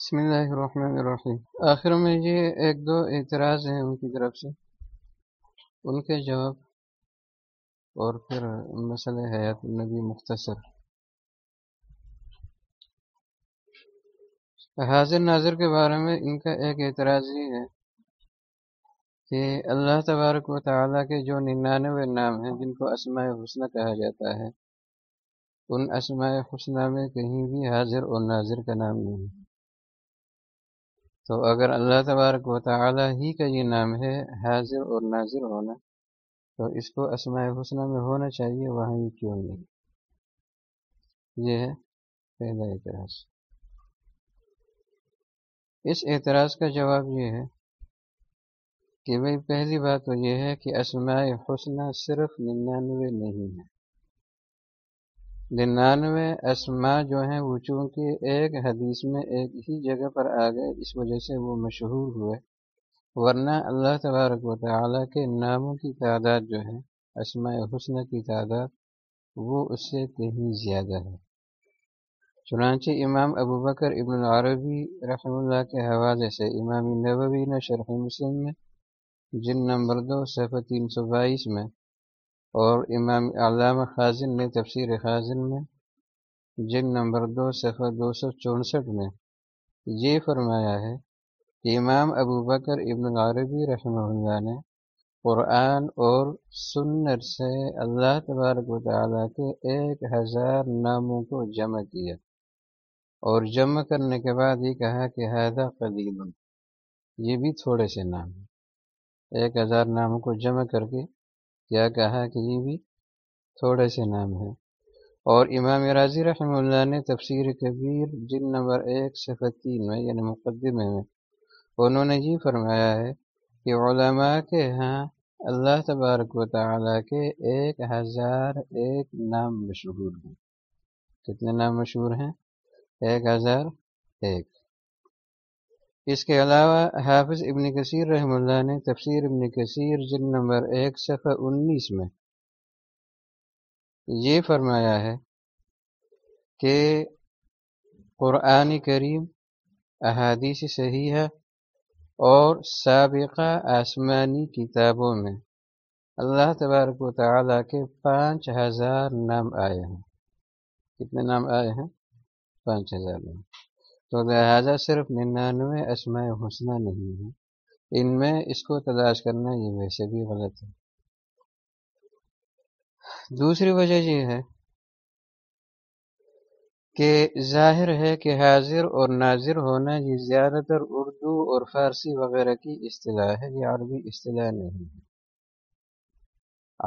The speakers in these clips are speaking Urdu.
بسم اللہ الرحمن الرحیم۔ آخر میں یہ ایک دو اعتراض ہیں ان کی طرف سے۔ ان کے جواب اور پھر مسئلہ حیات النبی مختصر۔ حاضر ناظر کے بارے میں ان کا ایک اعتراض یہ ہے کہ اللہ تبارک و تعالیٰ کے جو ننانوے نام ہیں، جن کو اسماء حسنہ کہا جاتا ہے، ان اسماء حسنہ میں کہیں بھی حاضر اور ناظر کا نام نہیں۔ تو اگر اللہ تبارک و تعالیٰ ہی کا یہ نام ہے حاضر اور ناظر ہونا، تو اس کو اسماء حسنہ میں ہونا چاہیے، وہاں ہی کیوں نہیں؟ یہ ہے پہلا اعتراض۔ اس اعتراض کا جواب یہ ہے کہ بھائی، پہلی بات تو یہ ہے کہ اسماء حسنہ صرف ننانوے نہیں ہے ننانوے اسما جو ہیں وہ چونکہ ایک حدیث میں ایک ہی جگہ پر آ گئے، اس وجہ سے وہ مشہور ہوئے۔ ورنہ اللہ تبارک و تعالیٰ کے ناموں کی تعداد جو ہے اسماء حسن کی تعداد، وہ اس سے کہیں زیادہ ہے۔ چنانچہ امام ابو بکر ابن العربی رحم اللہ کے حوالے سے امام نبوی نے شرح مسلم میں جن نمبر دو، صفحہ تین سو بائیس میں اور امام علامہ خازن نے تفسیر خازن میں جن نمبر دو، صفحہ دو سو چونسٹھ میں یہ فرمایا ہے کہ امام ابو بکر ابن العربی رحمہ اللہ نے قرآن اور سنت سے اللہ تبارک و تعالیٰ کے ایک ہزار ناموں کو جمع کیا اور جمع کرنے کے بعد یہ کہا کہ حیدہ قدیم، یہ بھی تھوڑے سے نام ہیں۔ ایک ہزار ناموں کو جمع کر کے کیا کہا کہ یہ بھی تھوڑے سے نام ہے۔ اور امام راضی رحمہ اللہ نے تفسیر کبیر جن نمبر ایک صفحہ تین میں یعنی مقدمے میں، انہوں نے یہ فرمایا ہے کہ علماء کے ہاں اللہ تبارک و تعالیٰ کے ایک ہزار ایک نام مشہور ہیں۔ کتنے نام مشہور ہیں؟ ایک ہزار ایک۔ اس کے علاوہ حافظ ابن کثیر رحم اللہ نے تفسیر ابن کثیر جن نمبر ایک صفحہ انیس میں یہ فرمایا ہے کہ قرآن کریم احادیث صحیح ہے اور سابقہ آسمانی کتابوں میں اللہ تبارک و تعالیٰ کے پانچ ہزار نام آئے ہیں۔ کتنے نام آئے ہیں؟ پانچ ہزار نام۔ تو لہٰذا صرف ننانوے اسماء حسنہ نہیں ہے ان میں اس کو تلاش کرنا یہ ویسے بھی غلط ہے۔ دوسری وجہ یہ ہے کہ ظاہر ہے کہ حاضر اور ناظر ہونا یہ زیادہ تر اردو اور فارسی وغیرہ کی اصطلاح ہے، یہ عربی اصطلاح نہیں ہے۔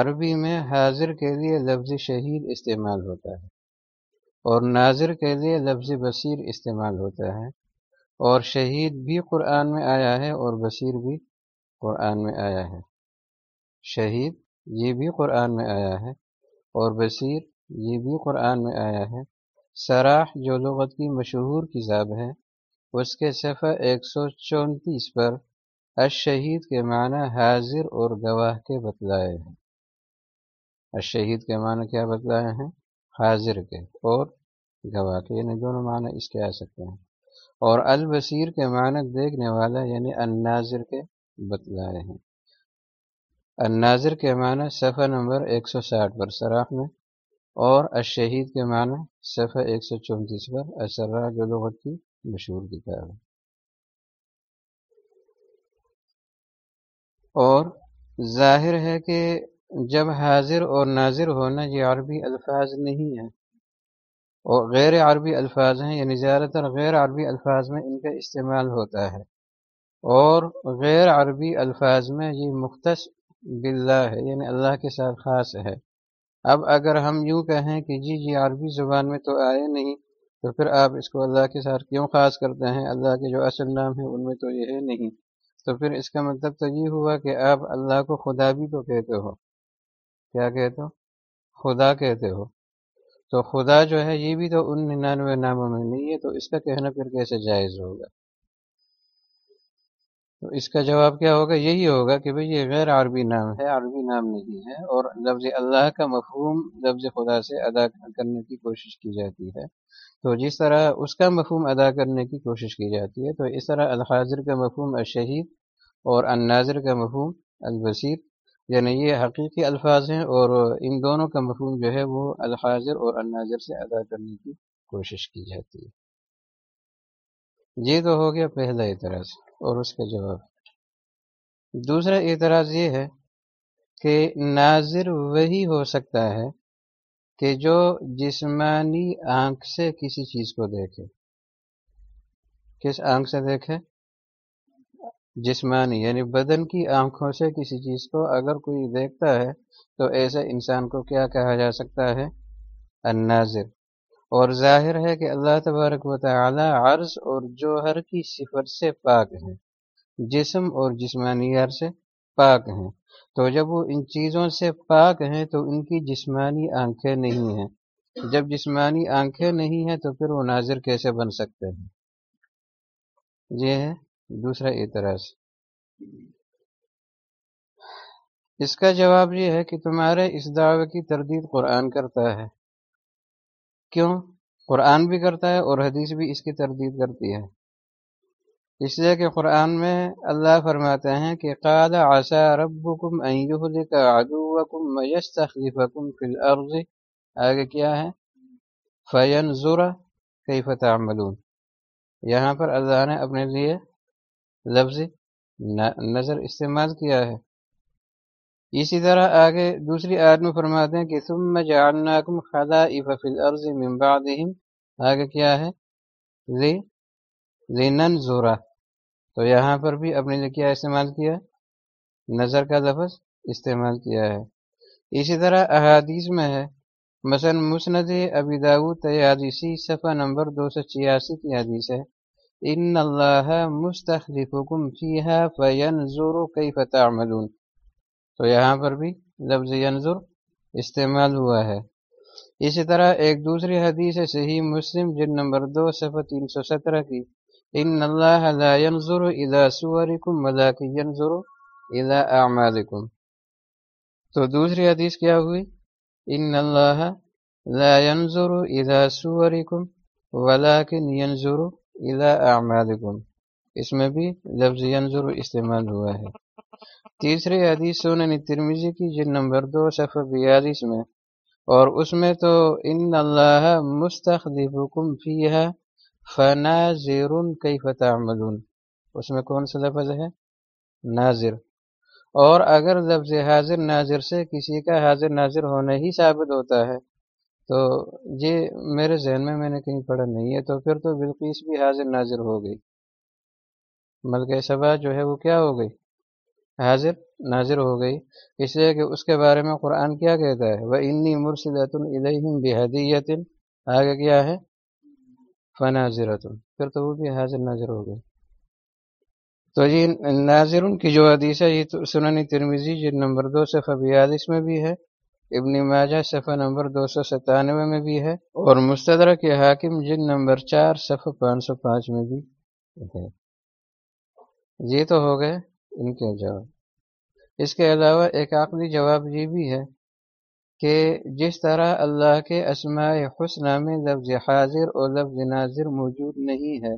عربی میں حاضر کے لیے لفظ شہید استعمال ہوتا ہے۔ اور ناظر کے لیے لفظ بصیر استعمال ہوتا ہے۔ اور شہید بھی قرآن میں آیا ہے اور بصیر بھی قرآن میں آیا ہے۔ شہید یہ بھی قرآن میں آیا ہے اور بصیر یہ بھی قرآن میں آیا ہے۔ سراح جو لغت کی مشہور کتاب ہے، اس کے صفحہ ایک سو چونتیس پر اشہید کے معنی حاضر اور گواہ کے بتلائے ہیں۔ اشہید کے معنی کیا بتلائے ہیں؟ حاضر کے اور گواہ کے یعنی دونوں معنی اس کے آ سکتے ہیں۔ اور البصیر کے معنی دیکھنے والا یعنی الناظر کے بتلائے ہیں۔ الناظر کے معنی صفحہ نمبر ایک سو ساٹھ پر سراخ میں اور الشہید کے معنی صفحہ ایک سو چونتیس پر اسرا جو لغت کی مشہور کتاب ہے۔ اور ظاہر ہے کہ جب حاضر اور ناظر ہونا یہ عربی الفاظ نہیں ہے اور غیر عربی الفاظ ہیں یعنی زیادہ تر غیر عربی الفاظ میں ان کا استعمال ہوتا ہے۔ اور غیر عربی الفاظ میں یہ مختص باللہ ہے یعنی اللہ کے ساتھ خاص ہے۔ اب اگر ہم یوں کہیں کہ جی جی عربی زبان میں تو آئے نہیں، تو پھر آپ اس کو اللہ کے ساتھ کیوں خاص کرتے ہیں؟ اللہ کے جو اصل نام ہے، ان میں تو یہ ہے نہیں۔ تو پھر اس کا مطلب تو یہ ہوا کہ آپ اللہ کو خدا بھی تو کہتے ہو۔ کیا کہتے ہو؟ خدا کہتے ہو۔ تو خدا جو ہے، یہ بھی تو ان ننانوے ناموں میں نہیں ہے، تو اس کا کہنا پھر کیسے جائز ہوگا؟ تو اس کا جواب کیا ہوگا؟ یہی ہوگا کہ بھئی یہ غیر عربی نام ہے، عربی نام نہیں ہے، اور لفظ اللہ کا مفہوم لفظ خدا سے ادا کرنے کی کوشش کی جاتی ہے۔ تو جس طرح اس کا مفہوم ادا کرنے کی کوشش کی جاتی ہے، تو اس طرح الحاضر کا مفہوم الشہید اور الناظر کا مفہوم البصیر یعنی یہ حقیقی الفاظ ہیں اور ان دونوں کا مفہوم جو ہے وہ الحاضر اور الناظر سے ادا کرنے کی کوشش کی جاتی ہے۔ یہ تو ہو گیا پہلا اعتراض اور اس کا جواب۔ دوسرا اعتراض یہ ہے کہ ناظر وہی ہو سکتا ہے کہ جو جسمانی آنکھ سے کسی چیز کو دیکھے۔ کس آنکھ سے دیکھے؟ جسمانی یعنی بدن کی آنکھوں سے کسی چیز کو اگر کوئی دیکھتا ہے، تو ایسے انسان کو کیا کہا جا سکتا ہے؟ الناظر۔ اور ظاہر ہے کہ اللہ تبارک و تعالی عرض اور جوہر کی صفت سے پاک ہے جسم اور جسمانیات سے پاک ہیں۔ تو جب وہ ان چیزوں سے پاک ہیں، تو ان کی جسمانی آنکھیں نہیں ہیں۔ جب جسمانی آنکھیں نہیں ہیں، تو پھر وہ ناظر کیسے بن سکتے ہیں؟ یہ ہے دوسرا اعتراض۔ اس کا جواب یہ ہے کہ تمہارے اس دعوے کی تردید قرآن کرتا ہے۔ کیوں؟ قرآن بھی کرتا ہے اور حدیث بھی اس کی تردید کرتی ہے۔ اس لیے کہ قرآن میں اللہ فرماتے ہیں کہ قال عسى ربكم ان يهلك عدوكم ويستخلفكم في الارض آگے کیا ہے؟ فینظر کیف تعملون۔ یہاں پر اللہ نے اپنے لیے لفظ نظر استعمال کیا ہے۔ اسی طرح آگے دوسری آیت میں فرماتے ہیں کہ ثم جعلناكم خلائف في الارض من بعدهم آگے کیا ہے؟ لننظر۔ تو یہاں پر بھی اپنے لیے کیا استعمال کیا نظر کا لفظ استعمال کیا ہے۔ اسی طرح احادیث میں ہے۔ مثلا مسند ابی داود تیادیسی صفحہ نمبر دو سو چھیاسی کی حدیث ہے۔ ان اللہ مستخلفکم فیہا فینظر کیف تعملون۔ تو یہاں پر بھی لفظ ینظر استعمال ہوا ہے۔ اسی طرح ایک دوسری حدیث ہے صحیح مسلم جن نمبر دو، صفحہ تین سو سترہ کی۔ ان اللہ لا ينظر الى صوركم ولكن ينظر الى اعمالكم تو دوسری حدیث کیا ہوئی؟ ان اللہ لا ينظر الى صوركم ولكن ينظر الى اعمالكم۔ اس میں بھی لفظ ينظر استعمال ہوا ہے۔ تیسری حدیث سنن ترمیزی کی جن نمبر دو، صفحہ بیالیس میں۔ اور اس میں تو ان اللہ مستخلفکم فیہا فنا زیرن کئی فتح اس میں کون سا لفظ ہے؟ ناظر۔ اور اگر لفظ حاضر ناظر سے کسی کا حاضر ناظر ہونا ہی ثابت ہوتا ہے تو یہ میرے ذہن میں میں نے کہیں پڑھا نہیں ہے، تو پھر تو بالکل بھی حاضر ناظر ہو گئی۔ ملک صبا جو ہے وہ کیا ہو گئی؟ حاضر ناظر ہو گئی۔ اس لیے کہ اس کے بارے میں قرآن کیا کہتا ہے؟ وہ انی مرسلۃ الہم بحدیت آگے کیا ہے؟ فناظرت پھر تو وہ بھی حاضر ناظر ہو گئے۔ تو یہ ناظر کی جو حدیث ہے، یہ سننی ترمیزی جن نمبر دو صفحہ بیالیس میں بھی ہے۔ ابن ماجہ صفحہ نمبر دو سو ستانوے میں بھی ہے اور مستدر کے حاکم جن نمبر چار صفحہ پانچ سو پانچ میں بھی ہے۔ یہ تو ہو گئے ان کے جواب۔ اس کے علاوہ ایک عقلی جواب یہ بھی ہے کہ جس طرح اللہ کے اسماء حسنہ میں لفظ حاضر اور لفظ ناظر موجود نہیں ہے،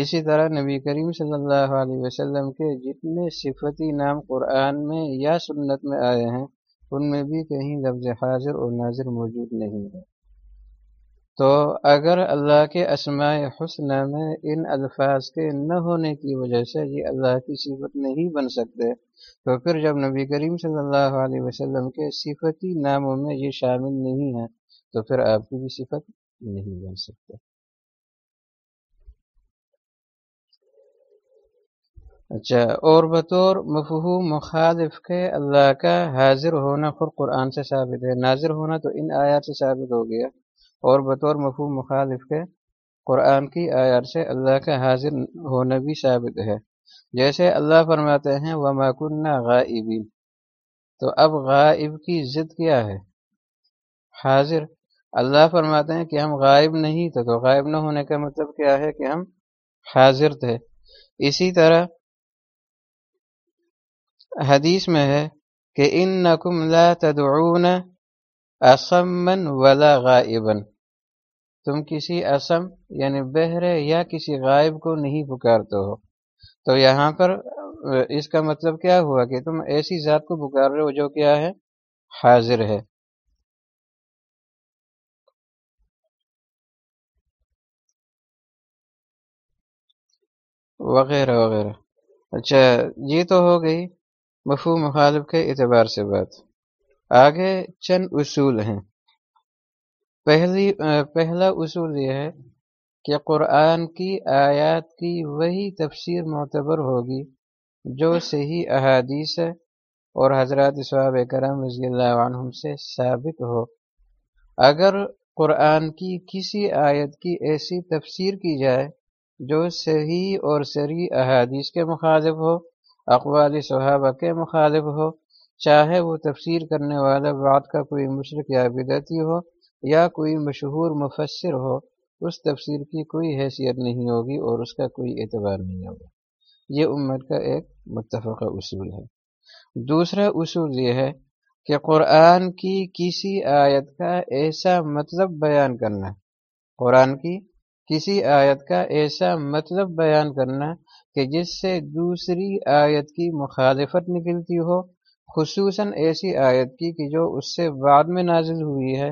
اسی طرح نبی کریم صلی اللہ علیہ وسلم کے جتنے صفتی نام قرآن میں یا سنت میں آئے ہیں ان میں بھی کہیں لفظ حاضر اور ناظر موجود نہیں ہے۔ تو اگر اللہ کے اسماء حسنہ میں ان الفاظ کے نہ ہونے کی وجہ سے یہ اللہ کی صفت نہیں بن سکتے، تو پھر جب نبی کریم صلی اللہ علیہ وسلم کے صفتی ناموں میں یہ شامل نہیں ہے، تو پھر آپ کی بھی صفت نہیں بن سکتے اچھا اور بطور مفہوم مخالف کے اللہ کا حاضر ہونا خود قرآن سے ثابت ہے۔ ناظر ہونا تو ان آیات سے ثابت ہو گیا۔ اور بطور مفہوم مخالف کے قرآن کی آیات سے اللہ کا حاضر ہونا بھی ثابت ہے۔ جیسے اللہ فرماتے ہیں وہ مکن غائبین تو اب غائب کی ضد کیا ہے؟ حاضر۔ اللہ فرماتے ہیں کہ ہم غائب نہیں تھے۔ تو غائب نہ ہونے کا مطلب کیا ہے؟ کہ ہم حاضر تھے۔ اسی طرح حدیث میں ہے کہ ان نقم لا تدعون اسمن ولا غائبن تم کسی اسم یعنی بہرے یا کسی غائب کو نہیں پکارتے ہو۔ تو یہاں پر اس کا مطلب کیا ہوا کہ تم ایسی ذات کو پکار رہے ہو جو کیا ہے؟ حاضر ہے۔ وغیرہ وغیرہ۔ اچھا یہ تو ہو گئی۔ مفہوم مخالف کے اعتبار سے بات۔ آگے چند اصول ہیں۔ پہلی، پہلا اصول یہ ہے کہ قرآن کی آیات کی وہی تفسیر معتبر ہوگی جو صحیح احادیث ہے اور حضرات صحاب کرم رضی اللہ عنہم سے ثابت ہو۔ اگر قرآن کی کسی آیت کی ایسی تفسیر کی جائے جو صحیح اور سری احادیث کے مخالف ہو اقوال صحابہ کے مخالف ہو، چاہے وہ تفسیر کرنے والا بات کا کوئی مشرق یا بدعتی ہو یا کوئی مشہور مفسر ہو، اس تفسیر کی کوئی حیثیت نہیں ہوگی اور اس کا کوئی اعتبار نہیں ہوگا۔ یہ امت کا ایک متفقہ اصول ہے۔ دوسرا اصول یہ ہے کہ قرآن کی کسی آیت کا ایسا مطلب بیان کرنا، قرآن کی کسی آیت کا ایسا مطلب بیان کرنا کہ جس سے دوسری آیت کی مخالفت نکلتی ہو، خصوصاً ایسی آیت کی کہ جو اس سے بعد میں نازل ہوئی ہے،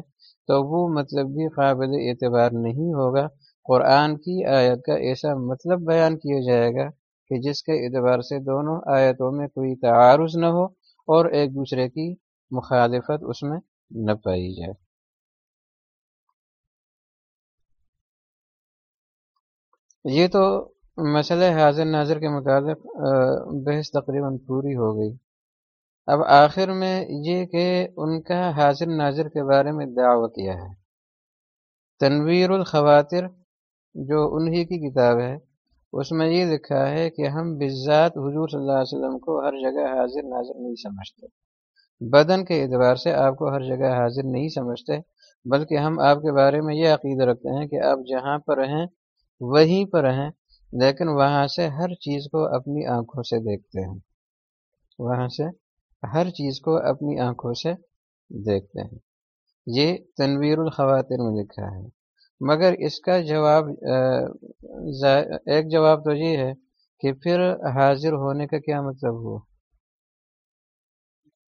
تو وہ مطلب بھی قابل اعتبار نہیں ہوگا۔ قرآن کی آیت کا ایسا مطلب بیان کیا جائے گا کہ جس کے اعتبار سے دونوں آیتوں میں کوئی تعارض نہ ہو اور ایک دوسرے کی مخالفت اس میں نہ پائی جائے۔ یہ تو مسئلہ حاضر ناظر کے مطابق بحث تقریباً پوری ہو گئی۔ اب آخر میں یہ کہ ان کا حاضر ناظر کے بارے میں دعوی کیا ہے۔ تنویر الخواتر جو انہی کی کتاب ہے، اس میں یہ لکھا ہے کہ ہم بذات حضور صلی اللہ علیہ وسلم کو ہر جگہ حاضر ناظر نہیں سمجھتے۔ بدن کے اعتبار سے آپ کو ہر جگہ حاضر نہیں سمجھتے، بلکہ ہم آپ کے بارے میں یہ عقیدہ رکھتے ہیں کہ آپ جہاں پر ہیں وہیں پر ہیں لیکن وہاں سے ہر چیز کو اپنی آنکھوں سے دیکھتے ہیں۔ وہاں سے ہر چیز کو اپنی آنکھوں سے دیکھتے ہیں۔ یہ تنویر الخواتر میں لکھا ہے۔ مگر اس کا جواب ایک جواب تو یہ ہے کہ پھر حاضر ہونے کا کیا مطلب ہو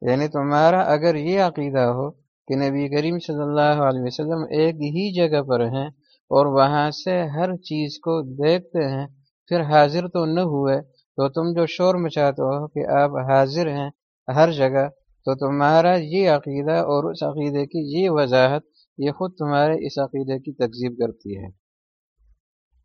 یعنی تمہارا اگر یہ عقیدہ ہو کہ نبی کریم صلی اللہ علیہ وسلم ایک ہی جگہ پر ہیں اور وہاں سے ہر چیز کو دیکھتے ہیں، پھر حاضر تو نہ ہوئے۔ تو تم جو شور مچاتے ہو کہ آپ حاضر ہیں ہر جگہ، تو تمہارا یہ عقیدہ اور اس عقیدے کی یہ وضاحت، یہ خود تمہارے اس عقیدے کی تقزیب کرتی ہے۔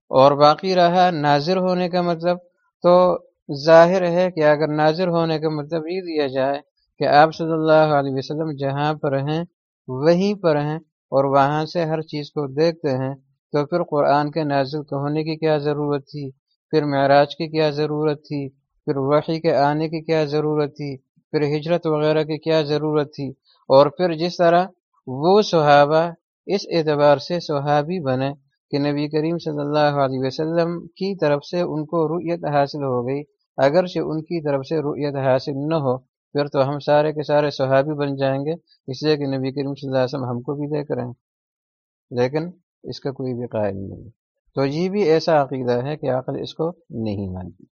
اور باقی رہا ناظر ہونے کا مطلب۔ تو ظاہر ہے کہ اگر ناظر ہونے کا مطلب یہ دیا جائے کہ آپ صلی اللہ علیہ وسلم جہاں پر ہیں، وہیں پر ہیں اور وہاں سے ہر چیز کو دیکھتے ہیں تو پھر قرآن کے نازل ہونے کی کیا ضرورت تھی؟ پھر معراج کی کیا ضرورت تھی؟ پھر وحی کے آنے کی کیا ضرورت تھی؟ پھر ہجرت وغیرہ کی کیا ضرورت تھی؟ اور پھر جس طرح وہ صحابہ اس اعتبار سے صحابی بنے کہ نبی کریم صلی اللہ علیہ وسلم کی طرف سے ان کو رؤیت حاصل ہو گئی، اگرچہ ان کی طرف سے رؤیت حاصل نہ ہو، پھر تو ہم سارے کے سارے صحابی بن جائیں گے، اس لیے کہ نبی کریم صلی اللہ علیہ وسلم ہم کو بھی دیکھ رہے ہیں۔ لیکن اس کا کوئی بھی قائل نہیں تو یہ بھی ایسا عقیدہ ہے کہ عقل اس کو نہیں مانتی۔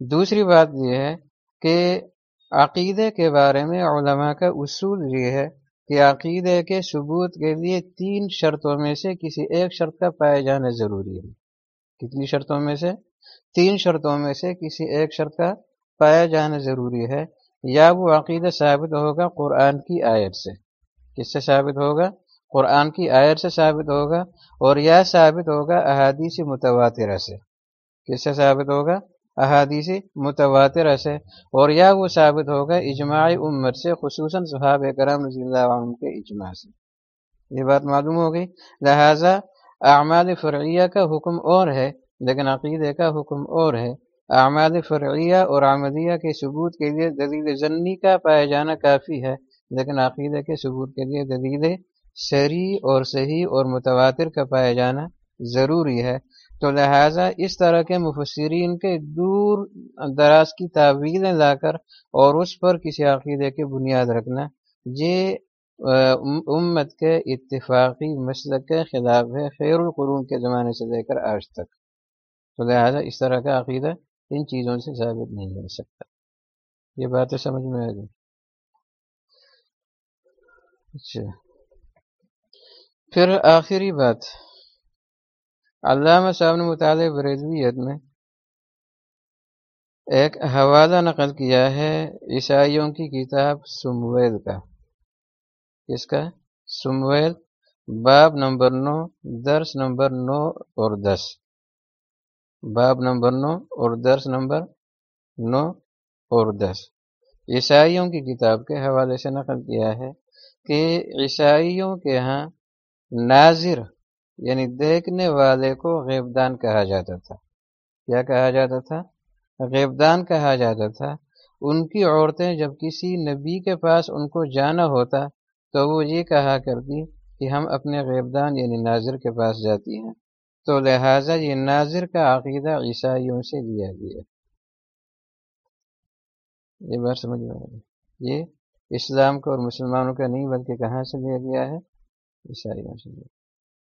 دوسری بات یہ ہے کہ عقیدے کے بارے میں علماء کا اصول یہ ہے کہ عقیدے کے ثبوت کے لیے تین شرطوں میں سے کسی ایک شرط کا پائے جانا ضروری ہے۔ کتنی شرطوں میں سے؟ تین شرطوں میں سے کسی ایک شرط کا پایا جانا ضروری ہے۔ یا وہ عقیدہ ثابت ہوگا قرآن کی آیت سے۔ کس سے ثابت ہوگا؟ قرآن کی آیت سے ثابت ہوگا اور یا ثابت ہوگا احادیث متواترہ سے۔ کس سے ثابت ہوگا؟ احادیث متواترہ سے۔ اور یا وہ ثابت ہوگا اجماع امت سے، خصوصاً صحاب کرام رضی اللہ عنہ کے اجماع سے۔ یہ بات معلوم ہو گئی۔ لہٰذا اعمال فرعیہ کا حکم اور ہے، لیکن عقیدے کا حکم اور ہے۔ اعمال فرعیہ اور عملیہ کے ثبوت کے لیے دلیل ضنی کا پایا جانا کافی ہے، لیکن عقیدے کے ثبوت کے لیے دلیل شرع اور صحیح اور متواتر کا پایا جانا ضروری ہے۔ تو لہٰذا اس طرح کے مفسرین کے دور دراز کی تعویلیں لا کر اور اس پر کسی عقیدے کی بنیاد رکھنا، یہ امت کے اتفاقی مسلک کے خلاف ہے خیر القرون کے زمانے سے لے کر آج تک۔ تو لہٰذا اس طرح کا عقیدہ ان چیزوں سے ثابت نہیں ہو سکتا۔ یہ باتیں سمجھ میں آ گئی اچھا۔ پھر آخری بات۔ علامہ صاحب نے مطالعہ بریزویت میں ایک حوالہ نقل کیا ہے عیسائیوں کی کتاب سمویل کا۔ کس کا؟ سمویل، باب نمبر نو، درس نمبر نو اور دس۔ باب نمبر نو اور درس نمبر نو اور دس۔ عیسائیوں کی کتاب کے حوالے سے نقل کیا ہے کہ عیسائیوں کے ہاں ناظر یعنی دیکھنے والے کو غیبدان کہا جاتا تھا۔ کیا کہا جاتا تھا؟ غیبدان کہا جاتا تھا۔ ان کی عورتیں جب کسی نبی کے پاس ان کو جانا ہوتا تو وہ یہ کہا کرتی کہ ہم اپنے غیبدان یعنی ناظر کے پاس جاتی ہیں۔ تو لہٰذا یہ ناظر کا عقیدہ عیسائیوں سے لیا گیا۔ یہ بات سمجھ میں یہ اسلام کو اور مسلمانوں کا نہیں بلکہ کہاں سے لیا گیا ہے؟ ساری سے